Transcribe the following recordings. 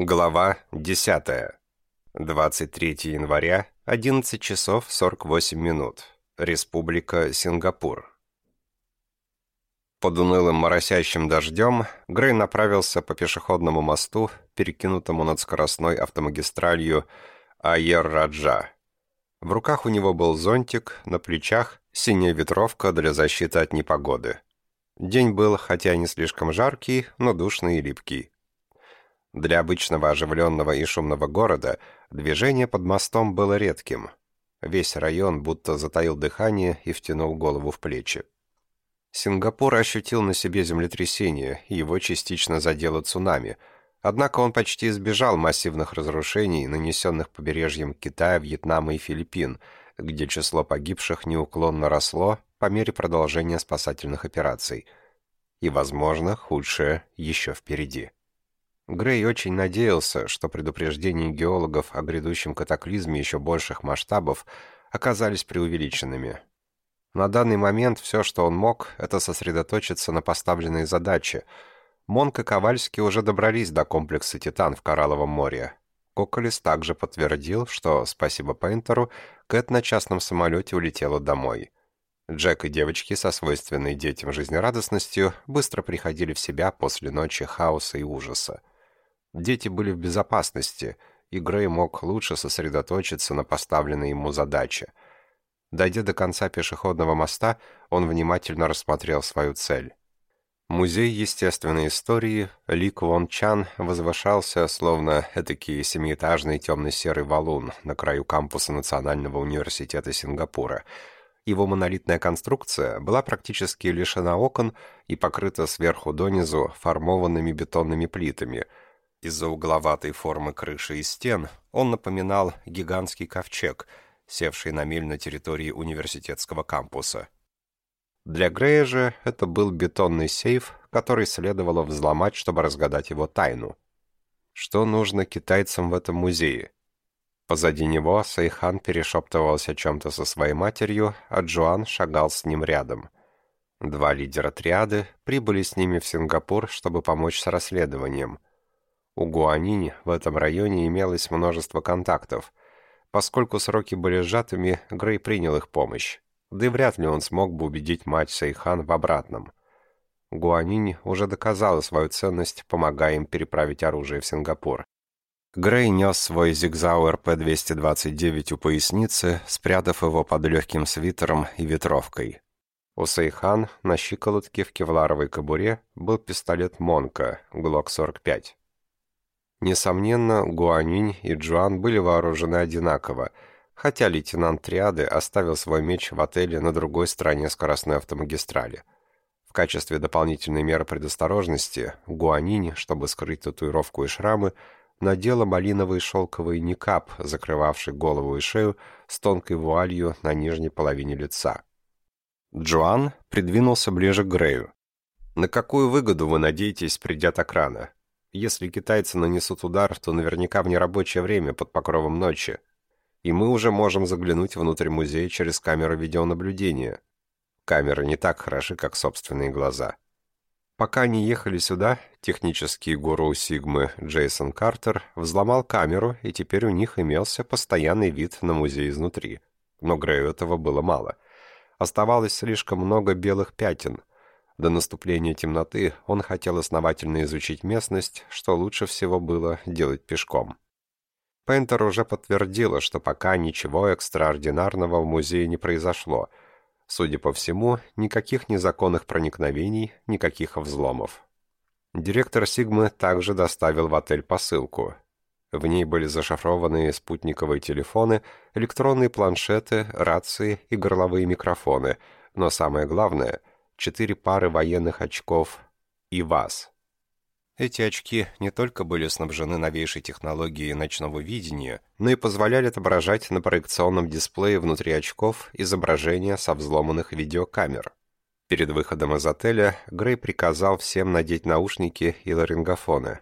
Глава 10. 23 января, 11 часов 48 минут. Республика Сингапур. Под унылым моросящим дождем Грей направился по пешеходному мосту, перекинутому над скоростной автомагистралью Айер-Раджа. В руках у него был зонтик, на плечах синяя ветровка для защиты от непогоды. День был, хотя не слишком жаркий, но душный и липкий. Для обычного оживленного и шумного города движение под мостом было редким. Весь район будто затаил дыхание и втянул голову в плечи. Сингапур ощутил на себе землетрясение, его частично задело цунами. Однако он почти избежал массивных разрушений, нанесенных побережьем Китая, Вьетнама и Филиппин, где число погибших неуклонно росло по мере продолжения спасательных операций. И, возможно, худшее еще впереди. Грей очень надеялся, что предупреждения геологов о грядущем катаклизме еще больших масштабов оказались преувеличенными. На данный момент все, что он мог, это сосредоточиться на поставленной задаче. Монк и Ковальский уже добрались до комплекса «Титан» в Коралловом море. Коколес также подтвердил, что, спасибо Пейнтеру, Кэт на частном самолете улетела домой. Джек и девочки со свойственной детям жизнерадостностью быстро приходили в себя после ночи хаоса и ужаса. Дети были в безопасности, и Грей мог лучше сосредоточиться на поставленной ему задаче. Дойдя до конца пешеходного моста, он внимательно рассмотрел свою цель. Музей естественной истории Ли Квон Чан возвышался, словно этакий семиэтажный темно-серый валун на краю кампуса Национального университета Сингапура. Его монолитная конструкция была практически лишена окон и покрыта сверху донизу формованными бетонными плитами – из-за угловатой формы крыши и стен он напоминал гигантский ковчег, севший на миль на территории университетского кампуса. Для Грея же это был бетонный сейф, который следовало взломать, чтобы разгадать его тайну. Что нужно китайцам в этом музее? Позади него Сайхан перешептывался о чем-то со своей матерью, а Джоан шагал с ним рядом. Два лидера триады прибыли с ними в Сингапур, чтобы помочь с расследованием – у Гуанини в этом районе имелось множество контактов. Поскольку сроки были сжатыми, Грей принял их помощь. Да и вряд ли он смог бы убедить мать Сайхан в обратном. Гуанини уже доказала свою ценность, помогая им переправить оружие в Сингапур. Грей нес свой SIG Sauer P229 у поясницы, спрятав его под легким свитером и ветровкой. У Сайхан на щиколотке в кевларовой кобуре был пистолет Монка, ГЛОК-45. Несомненно, Гуанинь и Джуан были вооружены одинаково, хотя лейтенант Триады оставил свой меч в отеле на другой стороне скоростной автомагистрали. В качестве дополнительной меры предосторожности Гуанинь, чтобы скрыть татуировку и шрамы, надела малиновый шелковый никап, закрывавший голову и шею с тонкой вуалью на нижней половине лица. Джоан придвинулся ближе к Грею. «На какую выгоду вы надеетесь, придя так рано? Если китайцы нанесут удар, то наверняка в нерабочее время под покровом ночи. И мы уже можем заглянуть внутрь музея через камеру видеонаблюдения. Камеры не так хороши, как собственные глаза. Пока они ехали сюда, технический гуру Сигмы Джейсон Картер взломал камеру, и теперь у них имелся постоянный вид на музей изнутри. Но Грею этого было мало. Оставалось слишком много белых пятен, до наступления темноты он хотел основательно изучить местность, что лучше всего было делать пешком. Пентер уже подтвердила, что пока ничего экстраординарного в музее не произошло. Судя по всему, никаких незаконных проникновений, никаких взломов. Директор Сигмы также доставил в отель посылку. В ней были зашифрованные спутниковые телефоны, электронные планшеты, рации и горловые микрофоны, но самое главное — четыре пары военных очков и ВАЗ. Эти очки не только были снабжены новейшей технологией ночного видения, но и позволяли отображать на проекционном дисплее внутри очков изображения со взломанных видеокамер. Перед выходом из отеля Грей приказал всем надеть наушники и ларингофоны.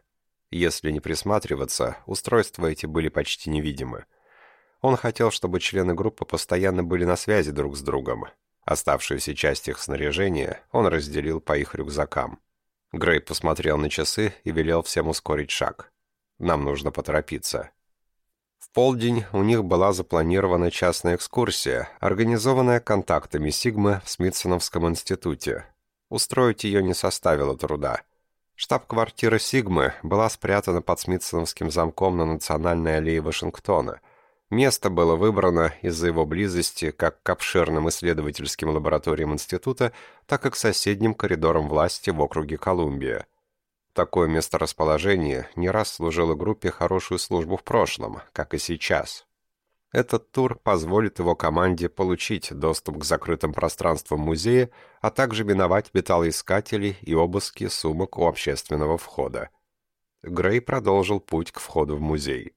Если не присматриваться, устройства эти были почти невидимы. Он хотел, чтобы члены группы постоянно были на связи друг с другом, Оставшуюся часть их снаряжения он разделил по их рюкзакам. Грей посмотрел на часы и велел всем ускорить шаг. Нам нужно поторопиться». В полдень у них была запланирована частная экскурсия, организованная контактами Сигмы в Смитсоновском институте. Устроить ее не составило труда. Штаб-квартира Сигмы была спрятана под Смитсоновским замком на Национальной аллее Вашингтона. Место было выбрано из-за его близости как к обширным исследовательским лабораториям института, так и к соседним коридорам власти в округе Колумбия. Такое месторасположение не раз служило группе хорошую службу в прошлом, как и сейчас. Этот тур позволит его команде получить доступ к закрытым пространствам музея, а также миновать металлоискатели и обыски сумок у общественного входа. Грей продолжил путь к входу в музей.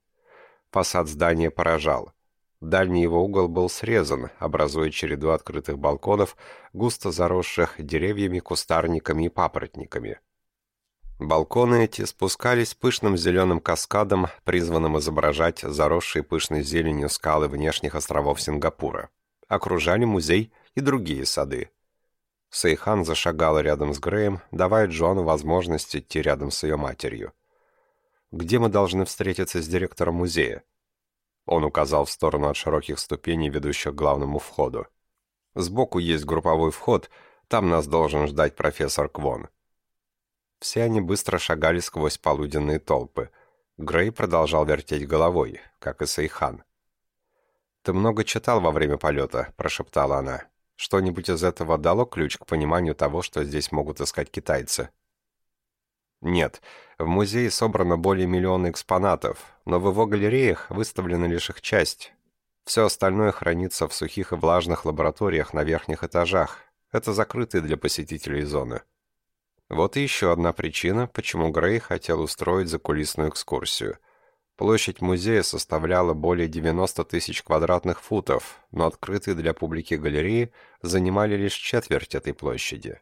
Фасад здания поражал. Дальний его угол был срезан, образуя череду открытых балконов, густо заросших деревьями, кустарниками и папоротниками. Балконы эти спускались пышным зеленым каскадом, призванным изображать заросшие пышной зеленью скалы внешних островов Сингапура. Окружали музей и другие сады. Сейхан зашагала рядом с Греем, давая Джону возможность идти рядом с ее матерью. «Где мы должны встретиться с директором музея?» Он указал в сторону от широких ступеней, ведущих к главному входу. «Сбоку есть групповой вход, там нас должен ждать профессор Квон». Все они быстро шагали сквозь полуденные толпы. Грей продолжал вертеть головой, как и Сейхан. «Ты много читал во время полета», — прошептала она. «Что-нибудь из этого дало ключ к пониманию того, что здесь могут искать китайцы?» «Нет, в музее собрано более миллиона экспонатов, но в его галереях выставлена лишь их часть. Все остальное хранится в сухих и влажных лабораториях на верхних этажах. Это закрытые для посетителей зоны». Вот и еще одна причина, почему Грей хотел устроить закулисную экскурсию. Площадь музея составляла более 90 тысяч квадратных футов, но открытые для публики галереи занимали лишь четверть этой площади.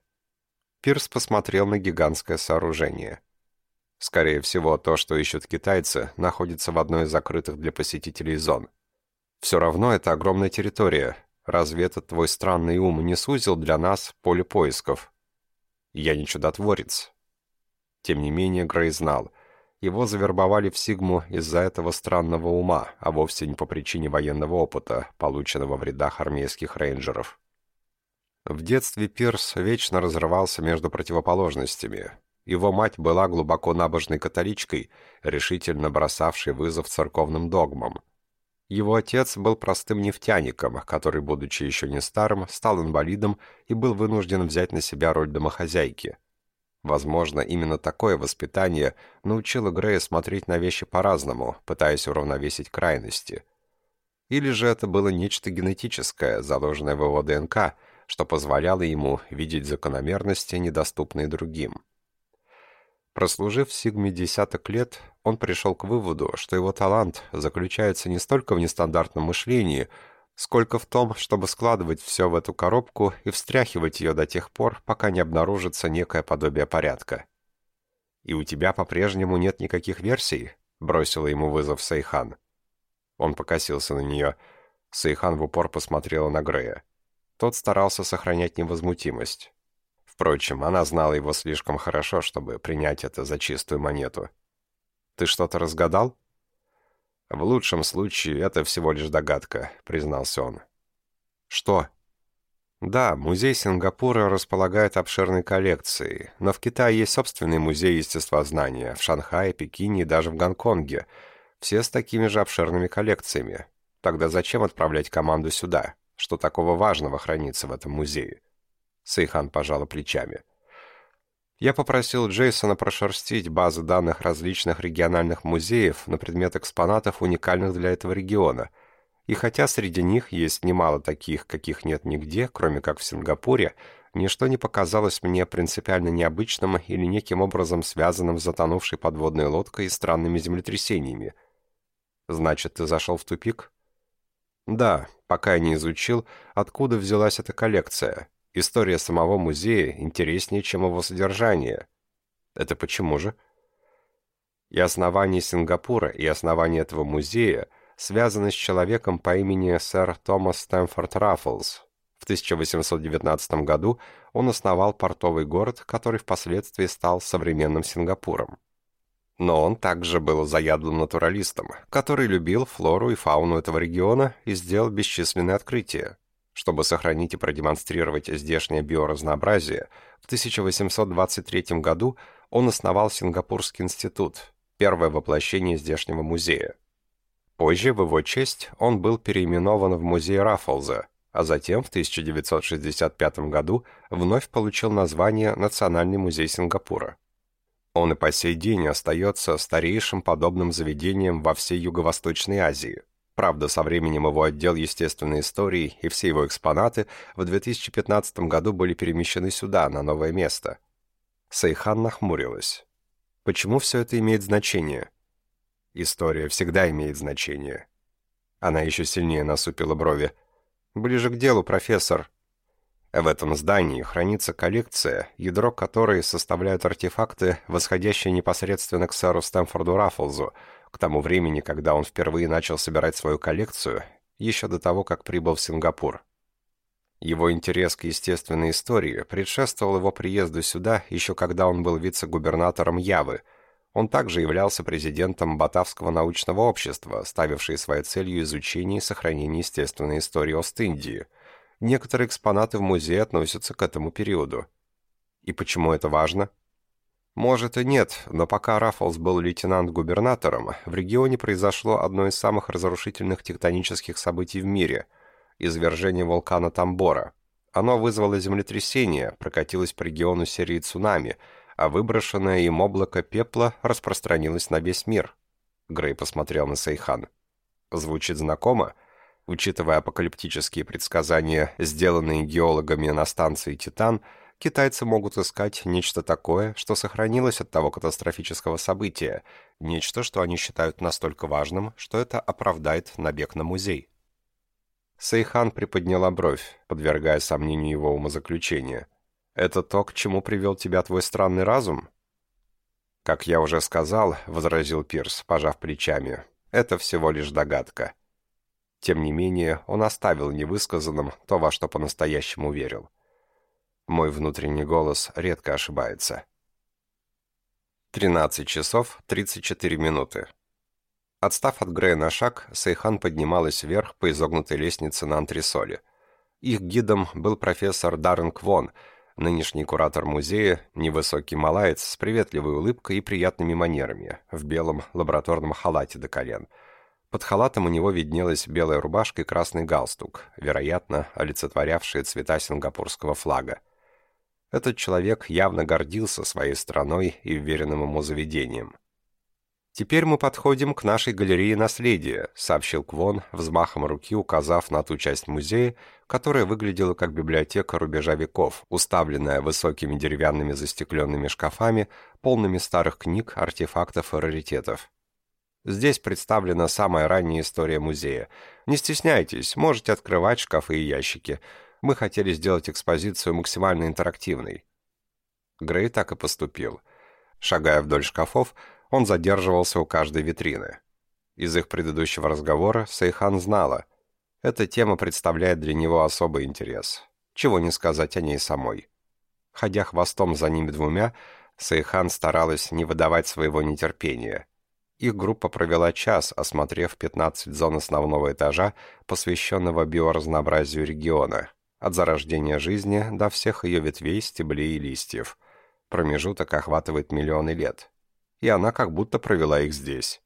Пирс посмотрел на гигантское сооружение. Скорее всего, то, что ищут китайцы, находится в одной из закрытых для посетителей зон. Все равно это огромная территория. Разве этот твой странный ум не сузил для нас поле поисков? Я не чудотворец. Тем не менее, Грей знал. Его завербовали в Сигму из-за этого странного ума, а вовсе не по причине военного опыта, полученного в рядах армейских рейнджеров. В детстве Пирс вечно разрывался между противоположностями. Его мать была глубоко набожной католичкой, решительно бросавшей вызов церковным догмам. Его отец был простым нефтяником, который, будучи еще не старым, стал инвалидом и был вынужден взять на себя роль домохозяйки. Возможно, именно такое воспитание научило Грея смотреть на вещи по-разному, пытаясь уравновесить крайности. Или же это было нечто генетическое, заложенное в его ДНК, что позволяло ему видеть закономерности, недоступные другим. Прослужив в Сигме десяток лет, он пришел к выводу, что его талант заключается не столько в нестандартном мышлении, сколько в том, чтобы складывать все в эту коробку и встряхивать ее до тех пор, пока не обнаружится некое подобие порядка. «И у тебя по-прежнему нет никаких версий?» — бросила ему вызов Сейхан. Он покосился на нее. Сейхан в упор посмотрела на Грея. Тот старался сохранять невозмутимость. Впрочем, она знала его слишком хорошо, чтобы принять это за чистую монету. «Ты что-то разгадал?» «В лучшем случае это всего лишь догадка», — признался он. «Что?» «Да, музей Сингапура располагает обширной коллекцией, но в Китае есть собственный музей естествознания, в Шанхае, Пекине и даже в Гонконге, все с такими же обширными коллекциями. Тогда зачем отправлять команду сюда? Что такого важного хранится в этом музее?» Сейхан пожала плечами. Я попросил Джейсона прошерстить базы данных различных региональных музеев на предмет экспонатов, уникальных для этого региона. И хотя среди них есть немало таких, каких нет нигде, кроме как в Сингапуре, ничто не показалось мне принципиально необычным или неким образом связанным с затонувшей подводной лодкой и странными землетрясениями. Значит, ты зашел в тупик? Да, пока я не изучил, откуда взялась эта коллекция. История самого музея интереснее, чем его содержание. Это почему же? И основание Сингапура, и основание этого музея связаны с человеком по имени сэр Томас Стэнфорд Раффлс. В 1819 году он основал портовый город, который впоследствии стал современным Сингапуром. Но он также был заядлым натуралистом, который любил флору и фауну этого региона и сделал бесчисленные открытия. Чтобы сохранить и продемонстрировать здешнее биоразнообразие, в 1823 году он основал Сингапурский институт, первое воплощение здешнего музея. Позже, в его честь, он был переименован в музей Раффлза, а затем в 1965 году вновь получил название Национальный музей Сингапура. Он и по сей день остается старейшим подобным заведением во всей Юго-Восточной Азии. Правда, со временем его отдел естественной истории и все его экспонаты в 2015 году были перемещены сюда, на новое место. Сайхан нахмурилась. Почему все это имеет значение? История всегда имеет значение. Она еще сильнее насупила брови. «Ближе к делу, профессор», в этом здании хранится коллекция, ядро которой составляют артефакты, восходящие непосредственно к сэру Стэнфорду Раффлзу, к тому времени, когда он впервые начал собирать свою коллекцию, еще до того, как прибыл в Сингапур. Его интерес к естественной истории предшествовал его приезду сюда, еще когда он был вице-губернатором Явы. Он также являлся президентом Батавского научного общества, ставившей своей целью изучение и сохранение естественной истории Ост-Индии – Некоторые экспонаты в музее относятся к этому периоду. И почему это важно? Может и нет, но пока Раффлс был лейтенант-губернатором, в регионе произошло одно из самых разрушительных тектонических событий в мире – извержение вулкана Тамбора. Оно вызвало землетрясение, прокатилось по региону серии цунами, а выброшенное им облако пепла распространилось на весь мир. Грей посмотрел на Сейхан. Звучит знакомо – Учитывая апокалиптические предсказания, сделанные геологами на станции «Титан», китайцы могут искать нечто такое, что сохранилось от того катастрофического события, нечто, что они считают настолько важным, что это оправдает набег на музей. Сейхан приподняла бровь, подвергая сомнению его умозаключения. «Это то, к чему привел тебя твой странный разум?» «Как я уже сказал», — возразил Пирс, пожав плечами, — «это всего лишь догадка». Тем не менее, он оставил невысказанным то, во что по-настоящему верил. Мой внутренний голос редко ошибается. 13 часов 34 минуты. Отстав от Грея на шаг, Сейхан поднималась вверх по изогнутой лестнице на антресоле. Их гидом был профессор Даррен Квон, нынешний куратор музея, невысокий малаец с приветливой улыбкой и приятными манерами, в белом лабораторном халате до колен – под халатом у него виднелась белая рубашка и красный галстук, вероятно, олицетворявшие цвета сингапурского флага. Этот человек явно гордился своей страной и уверенным ему заведением. «Теперь мы подходим к нашей галерее наследия», — сообщил Квон, взмахом руки указав на ту часть музея, которая выглядела как библиотека рубежа веков, уставленная высокими деревянными застекленными шкафами, полными старых книг, артефактов и раритетов. Здесь представлена самая ранняя история музея. Не стесняйтесь, можете открывать шкафы и ящики. Мы хотели сделать экспозицию максимально интерактивной. Грей так и поступил. Шагая вдоль шкафов, он задерживался у каждой витрины. Из их предыдущего разговора Сейхан знала. Эта тема представляет для него особый интерес. Чего не сказать о ней самой. Ходя хвостом за ними двумя, Сейхан старалась не выдавать своего нетерпения – их группа провела час, осмотрев 15 зон основного этажа, посвященного биоразнообразию региона, от зарождения жизни до всех ее ветвей, стеблей и листьев. Промежуток охватывает миллионы лет. И она как будто провела их здесь.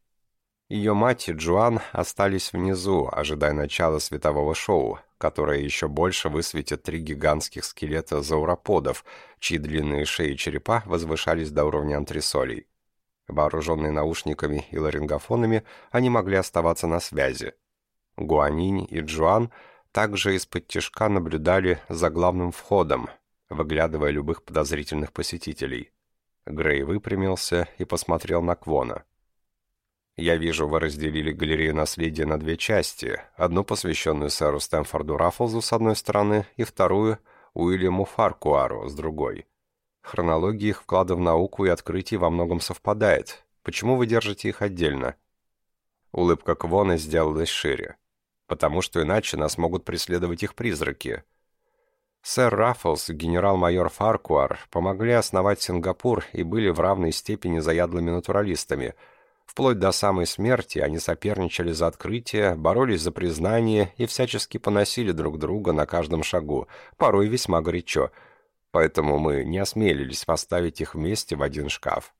Ее мать и Джоан остались внизу, ожидая начала светового шоу, которое еще больше высветит три гигантских скелета зауроподов, чьи длинные шеи и черепа возвышались до уровня антресолей. Вооруженные наушниками и ларингофонами, они могли оставаться на связи. Гуанинь и Джоан также из-под тяжка наблюдали за главным входом, выглядывая любых подозрительных посетителей. Грей выпрямился и посмотрел на Квона. «Я вижу, вы разделили галерею наследия на две части, одну посвященную сэру Стэнфорду Раффлзу с одной стороны и вторую — Уильяму Фаркуару с другой. Хронология их вклада в науку и открытий во многом совпадает. Почему вы держите их отдельно?» Улыбка Квона сделалась шире. «Потому что иначе нас могут преследовать их призраки». Сэр Раффлс и генерал-майор Фаркуар помогли основать Сингапур и были в равной степени заядлыми натуралистами. Вплоть до самой смерти они соперничали за открытие, боролись за признание и всячески поносили друг друга на каждом шагу, порой весьма горячо. Поэтому мы не осмелились поставить их вместе в один шкаф.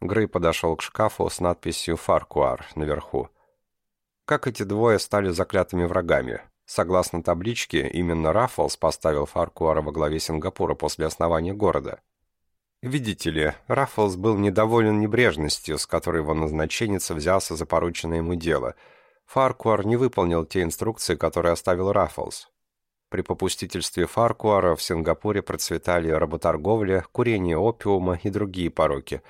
Грей подошел к шкафу с надписью «Фаркуар» наверху. Как эти двое стали заклятыми врагами? Согласно табличке, именно Раффлс поставил Фаркуара во главе Сингапура после основания города. Видите ли, Раффлс был недоволен небрежностью, с которой его назначенец взялся за порученное ему дело. Фаркуар не выполнил те инструкции, которые оставил Раффлс. При попустительстве Фаркуара в Сингапуре процветали работорговля, курение опиума и другие пороки.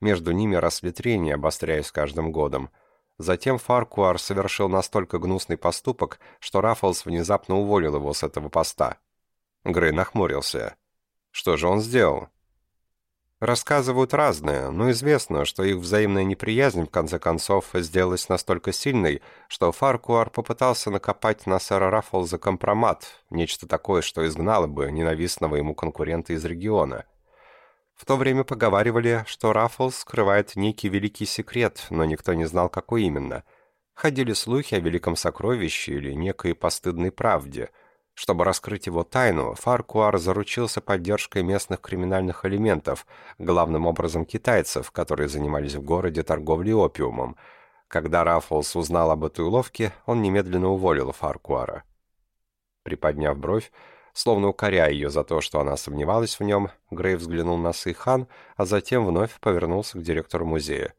Между ними росли трения, обостряясь каждым годом – Затем Фаркуар совершил настолько гнусный поступок, что Раффлс внезапно уволил его с этого поста. Грей нахмурился. Что же он сделал? Рассказывают разное, но известно, что их взаимная неприязнь в конце концов сделалась настолько сильной, что Фаркуар попытался накопать на сэра Раффлза компромат, нечто такое, что изгнало бы ненавистного ему конкурента из региона – в то время поговаривали, что Раффлс скрывает некий великий секрет, но никто не знал, какой именно. Ходили слухи о великом сокровище или некой постыдной правде. Чтобы раскрыть его тайну, Фаркуар заручился поддержкой местных криминальных элементов, главным образом китайцев, которые занимались в городе торговлей опиумом. Когда Раффлс узнал об этой уловке, он немедленно уволил Фаркуара. Приподняв бровь, Словно укоряя ее за то, что она сомневалась в нем, Грей взглянул на Сейхан, а затем вновь повернулся к директору музея.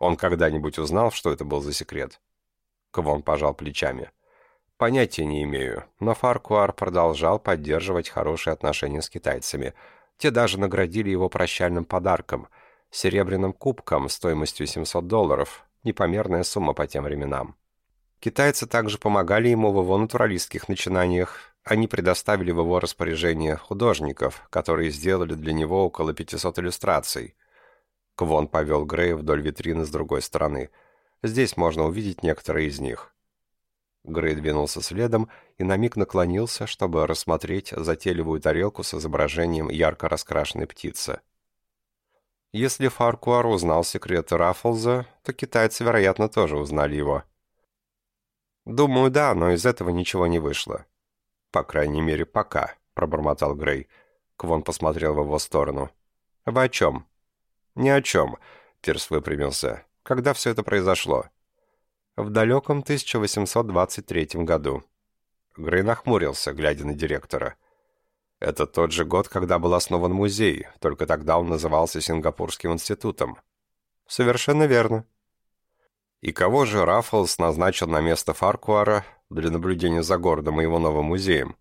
Он когда-нибудь узнал, что это был за секрет? Квон пожал плечами. Понятия не имею, но Фаркуар продолжал поддерживать хорошие отношения с китайцами. Те даже наградили его прощальным подарком — серебряным кубком стоимостью 700 долларов, непомерная сумма по тем временам. Китайцы также помогали ему в его натуралистских начинаниях, они предоставили в его распоряжение художников, которые сделали для него около 500 иллюстраций. Квон повел Грея вдоль витрины с другой стороны. Здесь можно увидеть некоторые из них. Грей двинулся следом и на миг наклонился, чтобы рассмотреть затейливую тарелку с изображением ярко раскрашенной птицы. Если Фаркуар узнал секреты Раффлза, то китайцы, вероятно, тоже узнали его. «Думаю, да, но из этого ничего не вышло. «По крайней мере, пока», — пробормотал Грей. Квон посмотрел в его сторону. «Вы о чем?» «Ни о чем», — Пирс выпрямился. «Когда все это произошло?» «В далеком 1823 году». Грей нахмурился, глядя на директора. «Это тот же год, когда был основан музей, только тогда он назывался Сингапурским институтом». «Совершенно верно». «И кого же Раффлс назначил на место Фаркуара для наблюдения за городом и его новым музеем.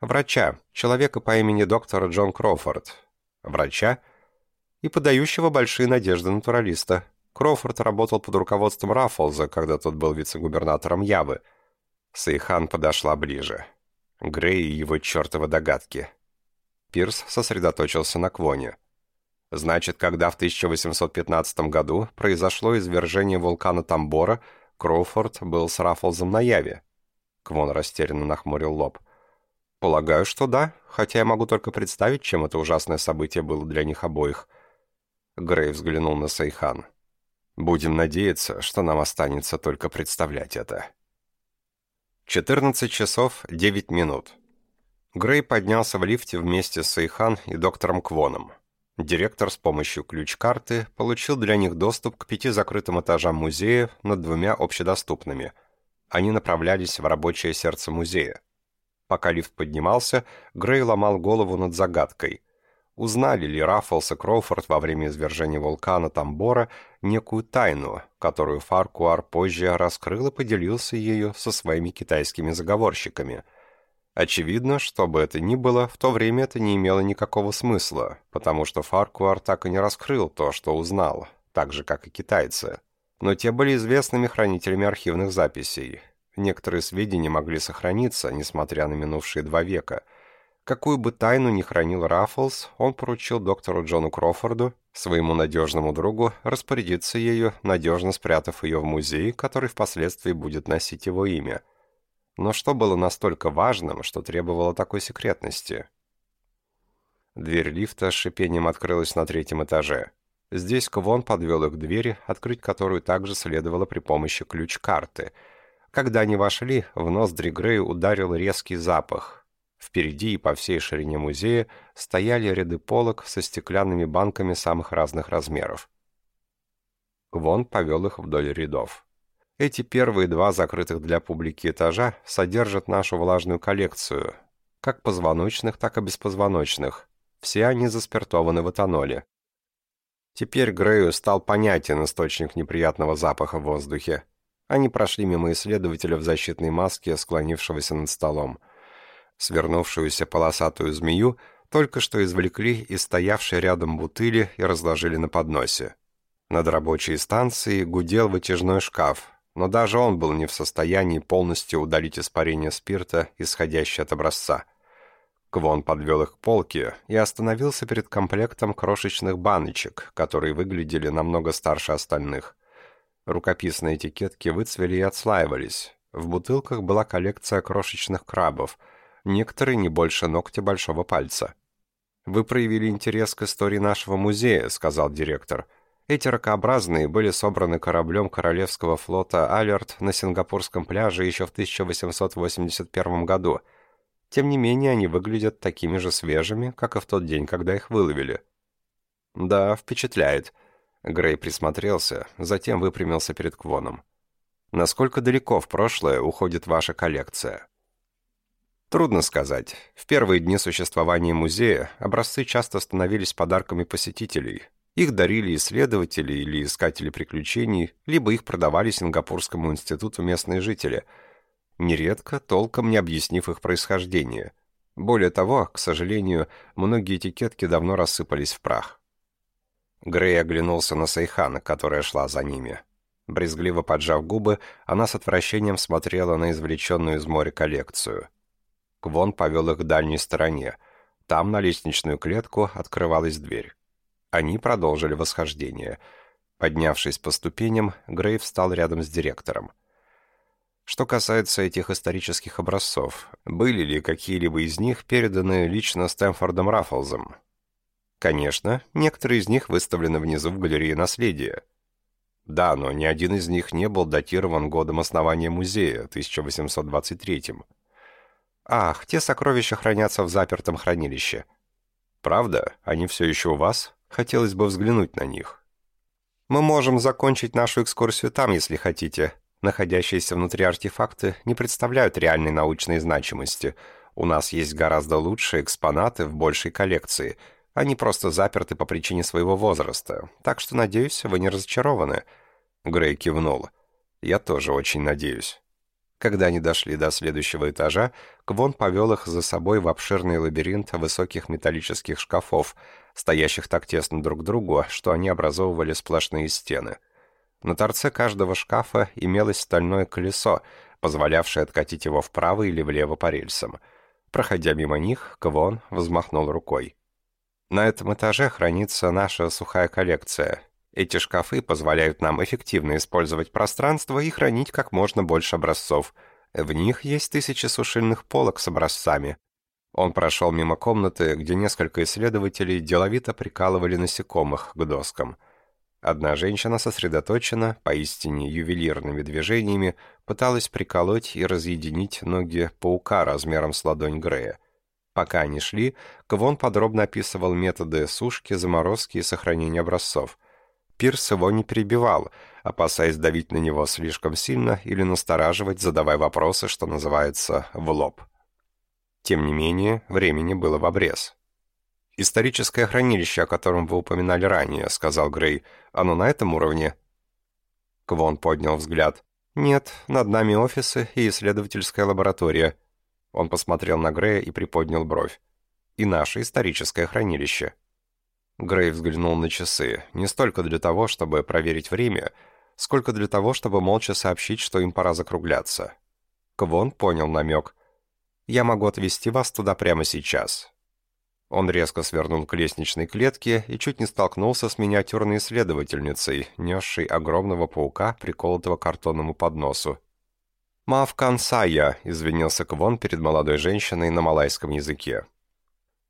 Врача, человека по имени доктор Джон Кроуфорд. Врача и подающего большие надежды натуралиста. Кроуфорд работал под руководством Раффлза, когда тот был вице-губернатором Явы. Сейхан подошла ближе. Грей и его чертовы догадки. Пирс сосредоточился на Квоне. Значит, когда в 1815 году произошло извержение вулкана Тамбора, Кроуфорд был с Раффлзом на Яве. Квон растерянно нахмурил лоб. «Полагаю, что да, хотя я могу только представить, чем это ужасное событие было для них обоих». Грей взглянул на Сейхан. «Будем надеяться, что нам останется только представлять это». 14 часов 9 минут. Грей поднялся в лифте вместе с Сейхан и доктором Квоном. Директор с помощью ключ-карты получил для них доступ к пяти закрытым этажам музея над двумя общедоступными. Они направлялись в рабочее сердце музея. Пока лифт поднимался, Грей ломал голову над загадкой. Узнали ли Раффлс и Кроуфорд во время извержения вулкана Тамбора некую тайну, которую Фаркуар позже раскрыл и поделился ею со своими китайскими заговорщиками – Очевидно, что бы это ни было, в то время это не имело никакого смысла, потому что Фаркуар так и не раскрыл то, что узнал, так же, как и китайцы. Но те были известными хранителями архивных записей. Некоторые сведения могли сохраниться, несмотря на минувшие два века. Какую бы тайну ни хранил Раффлс, он поручил доктору Джону Крофорду, своему надежному другу, распорядиться ею, надежно спрятав ее в музей, который впоследствии будет носить его имя – Но что было настолько важным, что требовало такой секретности? Дверь лифта с шипением открылась на третьем этаже. Здесь Квон подвел их к двери, открыть которую также следовало при помощи ключ-карты. Когда они вошли, в ноздри Грею ударил резкий запах. Впереди и по всей ширине музея стояли ряды полок со стеклянными банками самых разных размеров. Квон повел их вдоль рядов. Эти первые два закрытых для публики этажа содержат нашу влажную коллекцию, как позвоночных, так и беспозвоночных. Все они заспиртованы в этаноле. Теперь Грею стал понятен источник неприятного запаха в воздухе. Они прошли мимо исследователя в защитной маске, склонившегося над столом. Свернувшуюся полосатую змею только что извлекли из стоявшей рядом бутыли и разложили на подносе. Над рабочей станцией гудел вытяжной шкаф, но даже он был не в состоянии полностью удалить испарение спирта, исходящее от образца. Квон подвел их к полке и остановился перед комплектом крошечных баночек, которые выглядели намного старше остальных. Рукописные этикетки выцвели и отслаивались. В бутылках была коллекция крошечных крабов, некоторые не больше ногтя большого пальца. «Вы проявили интерес к истории нашего музея», — сказал директор. — эти ракообразные были собраны кораблем Королевского флота «Алерт» на Сингапурском пляже еще в 1881 году. Тем не менее, они выглядят такими же свежими, как и в тот день, когда их выловили. «Да, впечатляет». Грей присмотрелся, затем выпрямился перед Квоном. «Насколько далеко в прошлое уходит ваша коллекция?» Трудно сказать. В первые дни существования музея образцы часто становились подарками посетителей, их дарили исследователи или искатели приключений, либо их продавали Сингапурскому институту местные жители, нередко толком не объяснив их происхождение. Более того, к сожалению, многие этикетки давно рассыпались в прах. Грей оглянулся на Сайхана, которая шла за ними. Брезгливо поджав губы, она с отвращением смотрела на извлеченную из моря коллекцию. Квон повел их к дальней стороне. Там, на лестничную клетку, открывалась дверь. Они продолжили восхождение. Поднявшись по ступеням, Грей встал рядом с директором. Что касается этих исторических образцов, были ли какие-либо из них переданы лично Стэнфордом Раффлзом? Конечно, некоторые из них выставлены внизу в галерее наследия. Да, но ни один из них не был датирован годом основания музея, 1823 -м. Ах, те сокровища хранятся в запертом хранилище. Правда? Они все еще у вас? Хотелось бы взглянуть на них. Мы можем закончить нашу экскурсию там, если хотите. Находящиеся внутри артефакты не представляют реальной научной значимости. У нас есть гораздо лучшие экспонаты в большей коллекции. Они просто заперты по причине своего возраста. Так что, надеюсь, вы не разочарованы. Грей кивнул. Я тоже очень надеюсь. Когда они дошли до следующего этажа, Квон повел их за собой в обширный лабиринт высоких металлических шкафов, стоящих так тесно друг к другу, что они образовывали сплошные стены. На торце каждого шкафа имелось стальное колесо, позволявшее откатить его вправо или влево по рельсам. Проходя мимо них, Квон взмахнул рукой. «На этом этаже хранится наша сухая коллекция, эти шкафы позволяют нам эффективно использовать пространство и хранить как можно больше образцов. В них есть тысячи сушильных полок с образцами. Он прошел мимо комнаты, где несколько исследователей деловито прикалывали насекомых к доскам. Одна женщина сосредоточена, поистине ювелирными движениями, пыталась приколоть и разъединить ноги паука размером с ладонь Грея. Пока они шли, Квон подробно описывал методы сушки, заморозки и сохранения образцов – Пирс его не перебивал, опасаясь давить на него слишком сильно или настораживать, задавая вопросы, что называется, в лоб. Тем не менее, времени было в обрез. «Историческое хранилище, о котором вы упоминали ранее», — сказал Грей. «Оно на этом уровне?» Квон поднял взгляд. «Нет, над нами офисы и исследовательская лаборатория». Он посмотрел на Грея и приподнял бровь. «И наше историческое хранилище». Грей взглянул на часы, не столько для того, чтобы проверить время, сколько для того, чтобы молча сообщить, что им пора закругляться. Квон понял намек. «Я могу отвезти вас туда прямо сейчас». Он резко свернул к лестничной клетке и чуть не столкнулся с миниатюрной исследовательницей, несшей огромного паука, приколотого картонному подносу. «Мавкансая», — извинился Квон перед молодой женщиной на малайском языке.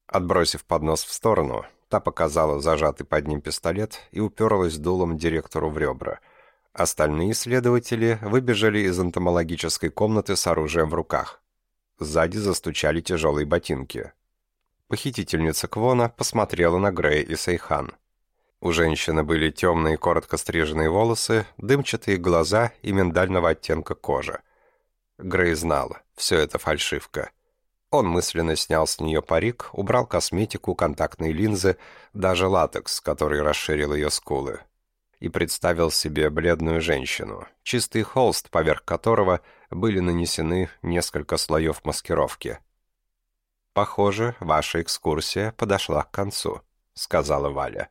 Отбросив поднос в сторону, та показала зажатый под ним пистолет и уперлась дулом директору в ребра. Остальные следователи выбежали из энтомологической комнаты с оружием в руках. Сзади застучали тяжелые ботинки. Похитительница Квона посмотрела на Грея и Сейхан. У женщины были темные коротко стриженные волосы, дымчатые глаза и миндального оттенка кожи. Грей знал, все это фальшивка. Он мысленно снял с нее парик, убрал косметику, контактные линзы, даже латекс, который расширил ее скулы. И представил себе бледную женщину, чистый холст, поверх которого были нанесены несколько слоев маскировки. «Похоже, ваша экскурсия подошла к концу», — сказала Валя.